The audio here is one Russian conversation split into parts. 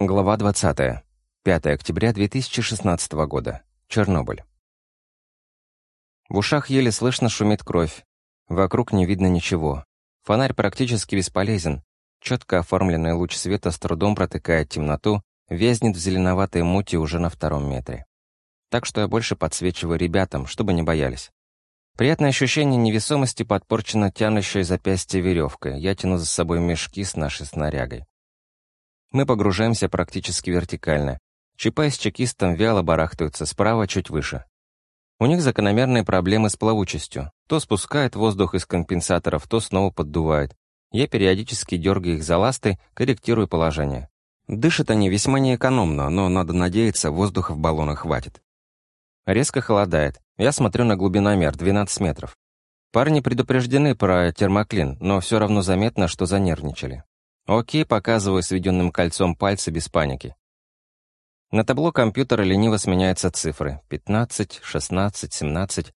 Глава 20. 5 октября 2016 года. Чернобыль. В ушах еле слышно шумит кровь. Вокруг не видно ничего. Фонарь практически бесполезен. Четко оформленный луч света с трудом протыкает темноту, вязнет в зеленоватой мути уже на втором метре. Так что я больше подсвечиваю ребятам, чтобы не боялись. Приятное ощущение невесомости подпорчено тянущей запястье веревкой. Я тяну за собой мешки с нашей снарягой. Мы погружаемся практически вертикально. Чапай с чекистом вяло барахтаются справа чуть выше. У них закономерные проблемы с плавучестью. То спускает воздух из компенсаторов, то снова поддувает. Я периодически дергаю их за ласты, корректирую положение. Дышат они весьма неэкономно, но, надо надеяться, воздуха в баллонах хватит. Резко холодает. Я смотрю на глубиномер, 12 метров. Парни предупреждены про термоклин, но все равно заметно, что занервничали. Окей, показываю сведенным кольцом пальцы без паники. На табло компьютера лениво сменяются цифры. 15, 16, 17.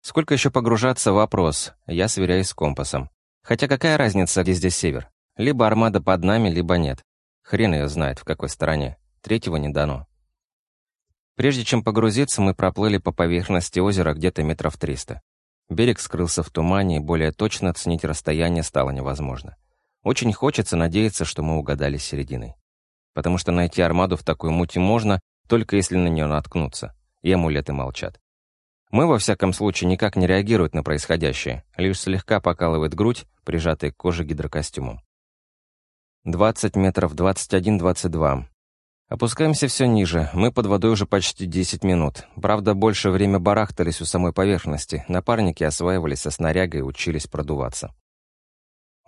Сколько еще погружаться — вопрос. Я сверяюсь с компасом. Хотя какая разница, где здесь север? Либо армада под нами, либо нет. Хрен ее знает, в какой стороне. Третьего не дано. Прежде чем погрузиться, мы проплыли по поверхности озера где-то метров триста. Берег скрылся в тумане, и более точно оценить расстояние стало невозможно. Очень хочется надеяться, что мы угадали с серединой. Потому что найти армаду в такой мути можно, только если на нее наткнуться. И амулеты молчат. Мы, во всяком случае, никак не реагируют на происходящее, лишь слегка покалывает грудь, прижатая к коже гидрокостюмом. 20 метров, 21, 22. Опускаемся все ниже, мы под водой уже почти 10 минут. Правда, больше время барахтались у самой поверхности, напарники осваивались со снарягой и учились продуваться.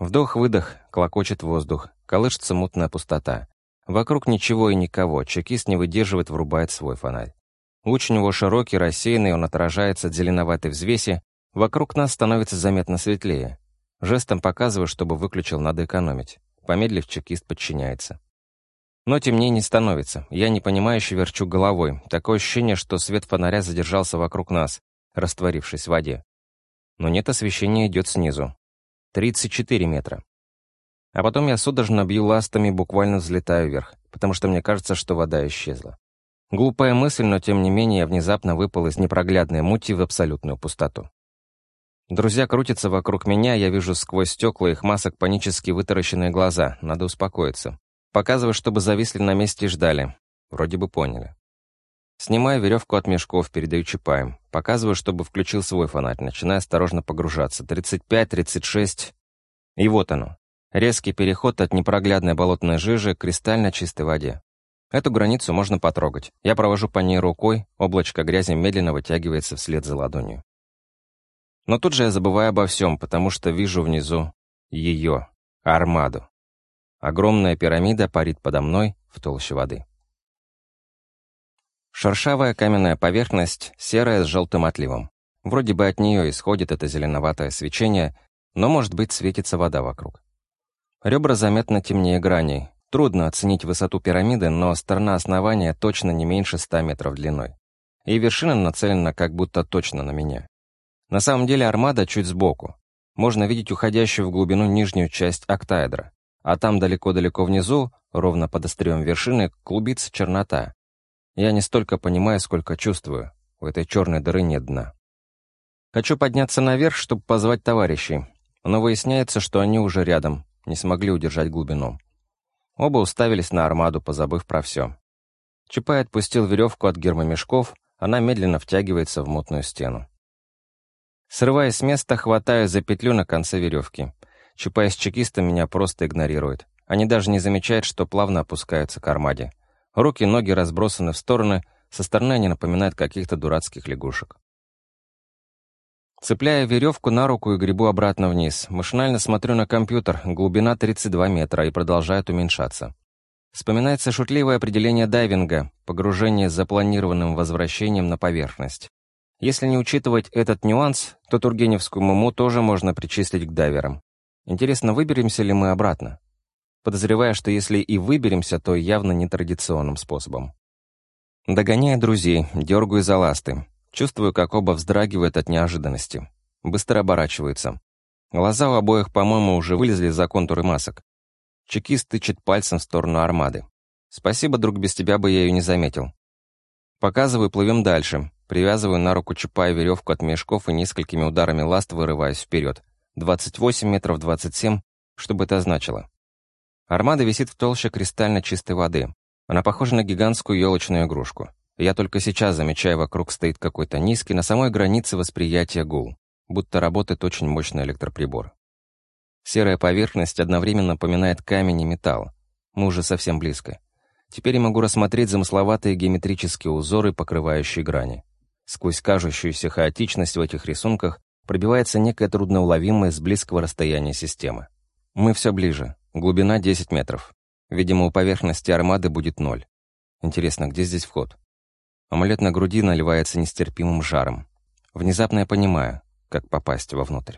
Вдох-выдох, клокочет воздух, колышется мутная пустота. Вокруг ничего и никого, чекист не выдерживает, врубает свой фонарь. Луч у него широкий, рассеянный, он отражается от зеленоватой взвеси. Вокруг нас становится заметно светлее. Жестом показываю, чтобы выключил, надо экономить. Помедлив, чекист подчиняется. Но темнее не становится. Я непонимающе верчу головой. Такое ощущение, что свет фонаря задержался вокруг нас, растворившись в воде. Но нет, освещение идет снизу. 34 метра. А потом я судорожно бью ластами, буквально взлетаю вверх, потому что мне кажется, что вода исчезла. Глупая мысль, но тем не менее я внезапно выпал из непроглядной мути в абсолютную пустоту. Друзья крутятся вокруг меня, я вижу сквозь стекла их масок панически вытаращенные глаза. Надо успокоиться. Показываю, чтобы зависли на месте и ждали. Вроде бы поняли. Снимаю веревку от мешков, передаю Чапаем. Показываю, чтобы включил свой фонарь, начиная осторожно погружаться. 35, 36. И вот оно. Резкий переход от непроглядной болотной жижи к кристально чистой воде. Эту границу можно потрогать. Я провожу по ней рукой, облачко грязи медленно вытягивается вслед за ладонью. Но тут же я забываю обо всем, потому что вижу внизу ее, армаду. Огромная пирамида парит подо мной в толще воды. Шершавая каменная поверхность, серая с желтым отливом. Вроде бы от нее исходит это зеленоватое свечение, но, может быть, светится вода вокруг. Ребра заметно темнее граней. Трудно оценить высоту пирамиды, но сторона основания точно не меньше 100 метров длиной. И вершина нацелена как будто точно на меня. На самом деле армада чуть сбоку. Можно видеть уходящую в глубину нижнюю часть октаэдра. А там далеко-далеко внизу, ровно под острием вершины, клубится чернота, я не столько понимаю, сколько чувствую. У этой черной дыры нет дна. Хочу подняться наверх, чтобы позвать товарищей. Но выясняется, что они уже рядом, не смогли удержать глубину. Оба уставились на армаду, позабыв про все. Чапай отпустил веревку от гермомешков, она медленно втягивается в мутную стену. Срываясь с места, хватаю за петлю на конце веревки. Чапай с чекистом меня просто игнорирует. Они даже не замечают, что плавно опускаются к армаде. Руки и ноги разбросаны в стороны, со стороны они напоминают каких-то дурацких лягушек. Цепляя веревку на руку и гребу обратно вниз, машинально смотрю на компьютер, глубина 32 метра, и продолжает уменьшаться. Вспоминается шутливое определение дайвинга — погружение с запланированным возвращением на поверхность. Если не учитывать этот нюанс, то Тургеневскую муму тоже можно причислить к дайверам. Интересно, выберемся ли мы обратно? Подозревая, что если и выберемся, то явно нетрадиционным способом. Догоняя друзей, дергаю за ласты. Чувствую, как оба вздрагивают от неожиданности. Быстро оборачиваются. Глаза у обоих, по-моему, уже вылезли за контуры масок. Чекист тычет пальцем в сторону армады. Спасибо, друг, без тебя бы я ее не заметил. Показываю, плывем дальше. Привязываю на руку Чапая веревку от мешков и несколькими ударами ласт вырываюсь вперед. 28 метров 27, что бы это значило. Армада висит в толще кристально чистой воды. Она похожа на гигантскую елочную игрушку. Я только сейчас замечаю, вокруг стоит какой-то низкий, на самой границе восприятия гул, будто работает очень мощный электроприбор. Серая поверхность одновременно напоминает камень и металл. Мы уже совсем близко. Теперь я могу рассмотреть замысловатые геометрические узоры, покрывающие грани. Сквозь кажущуюся хаотичность в этих рисунках пробивается некая трудноуловимая с близкого расстояния система. Мы все ближе. Глубина 10 метров. Видимо, у поверхности армады будет ноль. Интересно, где здесь вход? Амулет на груди наливается нестерпимым жаром. Внезапно я понимаю, как попасть вовнутрь.